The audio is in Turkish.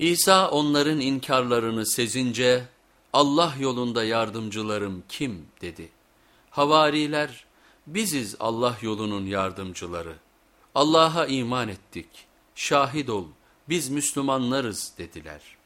İsa onların inkarlarını sezince Allah yolunda yardımcılarım kim dedi. Havariler biziz Allah yolunun yardımcıları. Allah'a iman ettik, şahit ol biz Müslümanlarız dediler.''